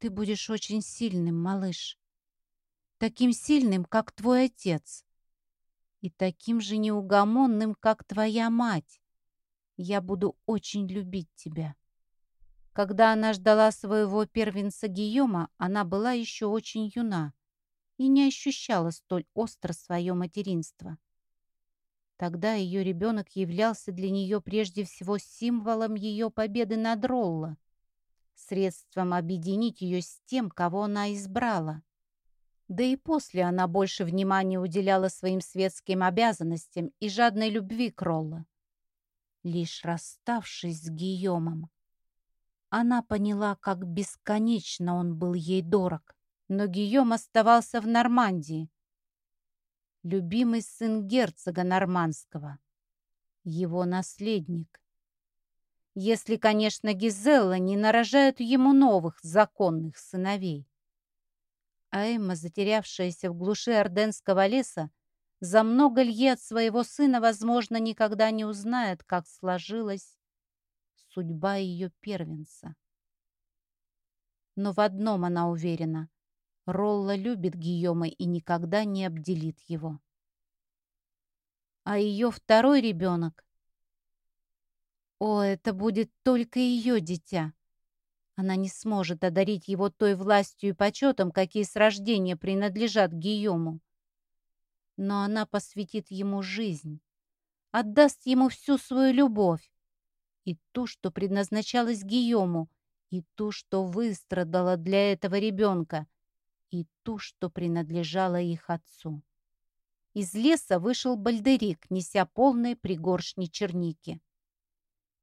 «Ты будешь очень сильным, малыш. Таким сильным, как твой отец и таким же неугомонным, как твоя мать. Я буду очень любить тебя». Когда она ждала своего первенца Гийома, она была еще очень юна и не ощущала столь остро свое материнство. Тогда ее ребенок являлся для нее прежде всего символом ее победы над Ролло, средством объединить ее с тем, кого она избрала. Да и после она больше внимания уделяла своим светским обязанностям и жадной любви к Ролло. Лишь расставшись с Гийомом, она поняла, как бесконечно он был ей дорог. Но Гийом оставался в Нормандии. Любимый сын герцога нормандского. Его наследник. Если, конечно, Гизелла не нарожает ему новых законных сыновей а Эмма, затерявшаяся в глуши Орденского леса, за много лье от своего сына, возможно, никогда не узнает, как сложилась судьба ее первенца. Но в одном она уверена. Ролла любит Гийома и никогда не обделит его. А ее второй ребенок... О, это будет только ее дитя. Она не сможет одарить его той властью и почетом, какие с рождения принадлежат Гийому. Но она посвятит ему жизнь, отдаст ему всю свою любовь, и ту, что предназначалась Гийому, и ту, что выстрадала для этого ребенка, и ту, что принадлежала их отцу. Из леса вышел бальдерик, неся полные пригоршни черники.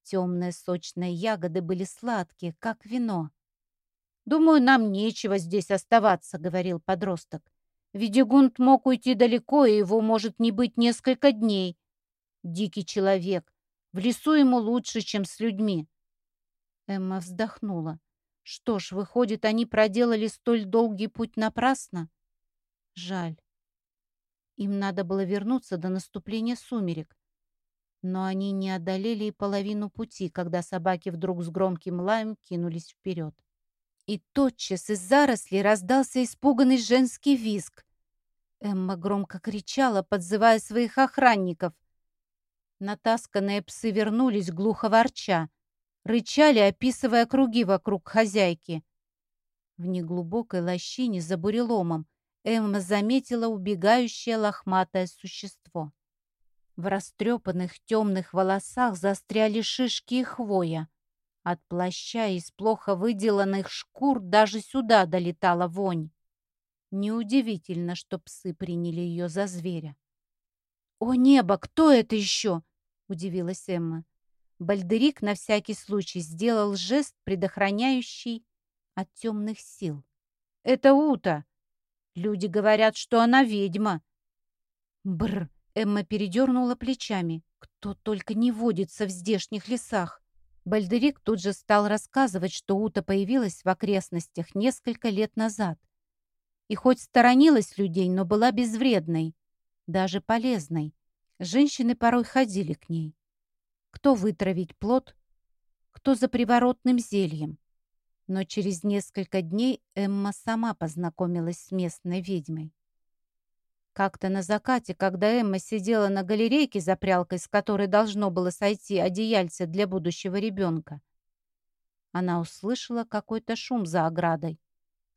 Темные сочные ягоды были сладкие, как вино. «Думаю, нам нечего здесь оставаться», — говорил подросток. «Видигунд мог уйти далеко, и его может не быть несколько дней. Дикий человек. В лесу ему лучше, чем с людьми». Эмма вздохнула. Что ж, выходит, они проделали столь долгий путь напрасно? Жаль. Им надо было вернуться до наступления сумерек. Но они не одолели и половину пути, когда собаки вдруг с громким лаем кинулись вперед. И тотчас из зарослей раздался испуганный женский визг. Эмма громко кричала, подзывая своих охранников. Натасканные псы вернулись, глухо ворча. Рычали, описывая круги вокруг хозяйки. В неглубокой лощине за буреломом Эмма заметила убегающее лохматое существо. В растрепанных темных волосах застряли шишки и хвоя. От плаща из плохо выделанных шкур даже сюда долетала вонь. Неудивительно, что псы приняли ее за зверя. «О небо, кто это еще?» — удивилась Эмма. Бальдерик на всякий случай сделал жест, предохраняющий от темных сил. «Это Ута. Люди говорят, что она ведьма». Бр! Эмма передернула плечами. Кто только не водится в здешних лесах. Бальдерик тут же стал рассказывать, что Ута появилась в окрестностях несколько лет назад. И хоть сторонилась людей, но была безвредной, даже полезной. Женщины порой ходили к ней. Кто вытравить плод, кто за приворотным зельем. Но через несколько дней Эмма сама познакомилась с местной ведьмой. Как-то на закате, когда Эмма сидела на галерейке за прялкой, с которой должно было сойти одеяльце для будущего ребенка, она услышала какой-то шум за оградой,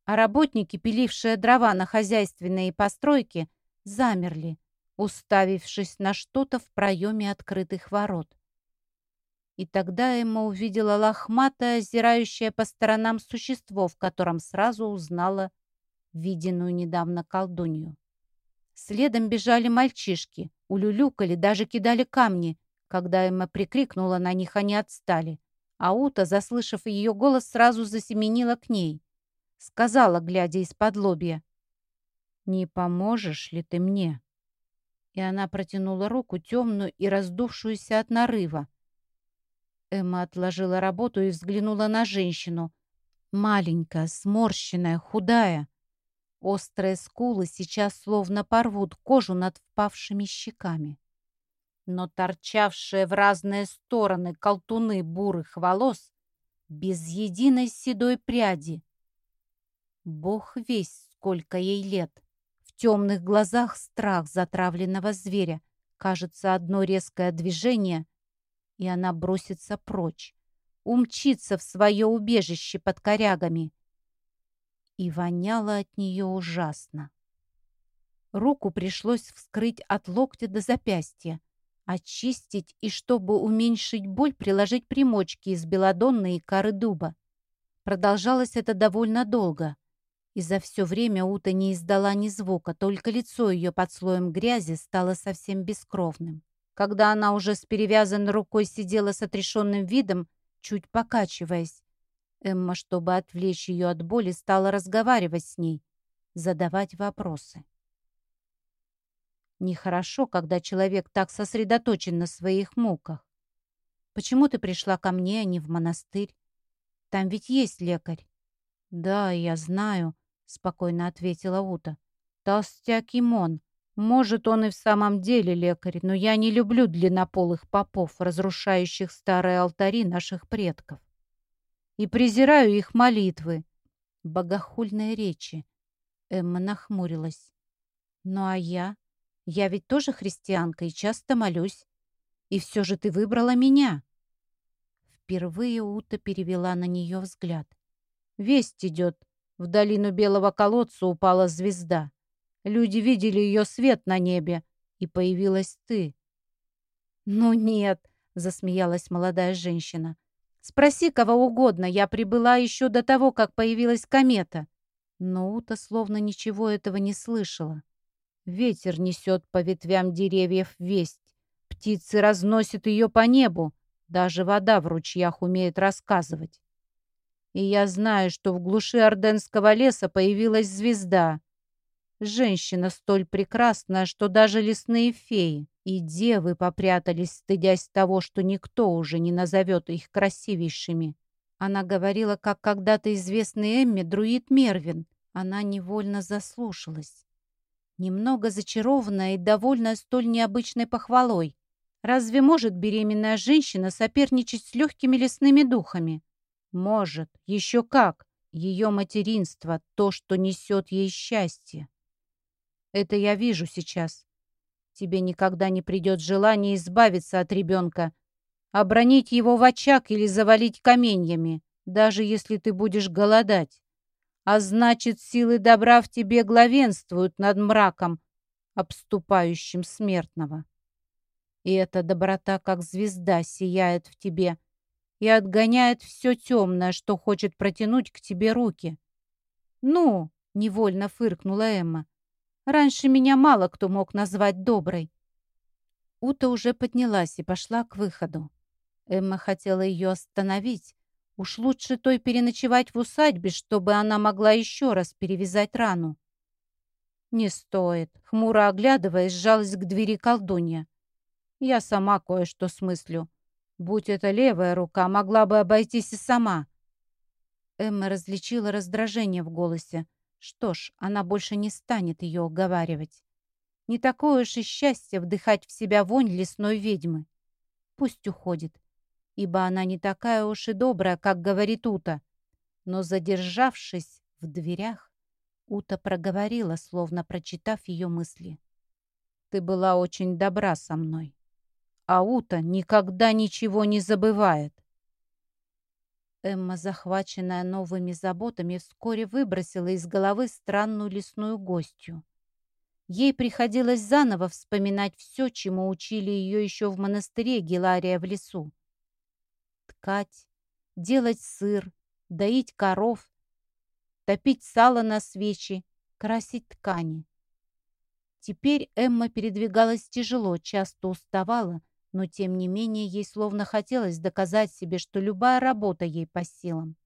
а работники, пилившие дрова на хозяйственные постройки, замерли, уставившись на что-то в проеме открытых ворот. И тогда Эмма увидела лохматое, озирающее по сторонам существо, в котором сразу узнала виденную недавно колдунью. Следом бежали мальчишки, улюлюкали, даже кидали камни. Когда Эмма прикрикнула на них, они отстали. А Ута, заслышав ее голос, сразу засеменила к ней. Сказала, глядя из-под лобья. «Не поможешь ли ты мне?» И она протянула руку, темную и раздувшуюся от нарыва. Эмма отложила работу и взглянула на женщину. Маленькая, сморщенная, худая. Острые скулы сейчас словно порвут кожу над впавшими щеками. Но торчавшие в разные стороны колтуны бурых волос без единой седой пряди. Бог весь, сколько ей лет. В темных глазах страх затравленного зверя. Кажется, одно резкое движение — и она бросится прочь, умчится в свое убежище под корягами. И воняло от нее ужасно. Руку пришлось вскрыть от локтя до запястья, очистить и, чтобы уменьшить боль, приложить примочки из белодонной и коры дуба. Продолжалось это довольно долго. И за все время Ута не издала ни звука, только лицо ее под слоем грязи стало совсем бескровным. Когда она уже с перевязанной рукой сидела с отрешенным видом, чуть покачиваясь, Эмма, чтобы отвлечь ее от боли, стала разговаривать с ней, задавать вопросы. Нехорошо, когда человек так сосредоточен на своих муках. Почему ты пришла ко мне, а не в монастырь? Там ведь есть лекарь. Да, я знаю, спокойно ответила Ута. Толстяк Имон. Может, он и в самом деле лекарь, но я не люблю длиннополых попов, разрушающих старые алтари наших предков. И презираю их молитвы, богохульные речи. Эмма нахмурилась. Ну а я? Я ведь тоже христианка и часто молюсь. И все же ты выбрала меня. Впервые Ута перевела на нее взгляд. Весть идет. В долину Белого колодца упала звезда. Люди видели ее свет на небе, и появилась ты. «Ну нет», — засмеялась молодая женщина. «Спроси кого угодно, я прибыла еще до того, как появилась комета». Но Ута словно ничего этого не слышала. Ветер несет по ветвям деревьев весть. Птицы разносят ее по небу. Даже вода в ручьях умеет рассказывать. И я знаю, что в глуши Орденского леса появилась звезда. Женщина столь прекрасная, что даже лесные феи и девы попрятались, стыдясь того, что никто уже не назовет их красивейшими. Она говорила, как когда-то известный Эмми друид Мервин. Она невольно заслушалась. Немного зачарованная и довольная столь необычной похвалой. Разве может беременная женщина соперничать с легкими лесными духами? Может, еще как. Ее материнство — то, что несет ей счастье. Это я вижу сейчас. Тебе никогда не придет желание избавиться от ребенка, обронить его в очаг или завалить каменьями, даже если ты будешь голодать. А значит, силы добра в тебе главенствуют над мраком, обступающим смертного. И эта доброта, как звезда, сияет в тебе и отгоняет все темное, что хочет протянуть к тебе руки. «Ну!» — невольно фыркнула Эмма. «Раньше меня мало кто мог назвать доброй». Ута уже поднялась и пошла к выходу. Эмма хотела ее остановить. Уж лучше той переночевать в усадьбе, чтобы она могла еще раз перевязать рану. «Не стоит», — хмуро оглядываясь, сжалась к двери колдунья. Я сама кое-что смыслю. Будь это левая рука, могла бы обойтись и сама. Эмма различила раздражение в голосе. Что ж, она больше не станет ее уговаривать. Не такое уж и счастье вдыхать в себя вонь лесной ведьмы. Пусть уходит, ибо она не такая уж и добрая, как говорит Ута. Но, задержавшись в дверях, Ута проговорила, словно прочитав ее мысли. «Ты была очень добра со мной. Аута никогда ничего не забывает. Эмма, захваченная новыми заботами, вскоре выбросила из головы странную лесную гостью. Ей приходилось заново вспоминать все, чему учили ее еще в монастыре Гелария в лесу. Ткать, делать сыр, доить коров, топить сало на свечи, красить ткани. Теперь Эмма передвигалась тяжело, часто уставала, но тем не менее ей словно хотелось доказать себе, что любая работа ей по силам.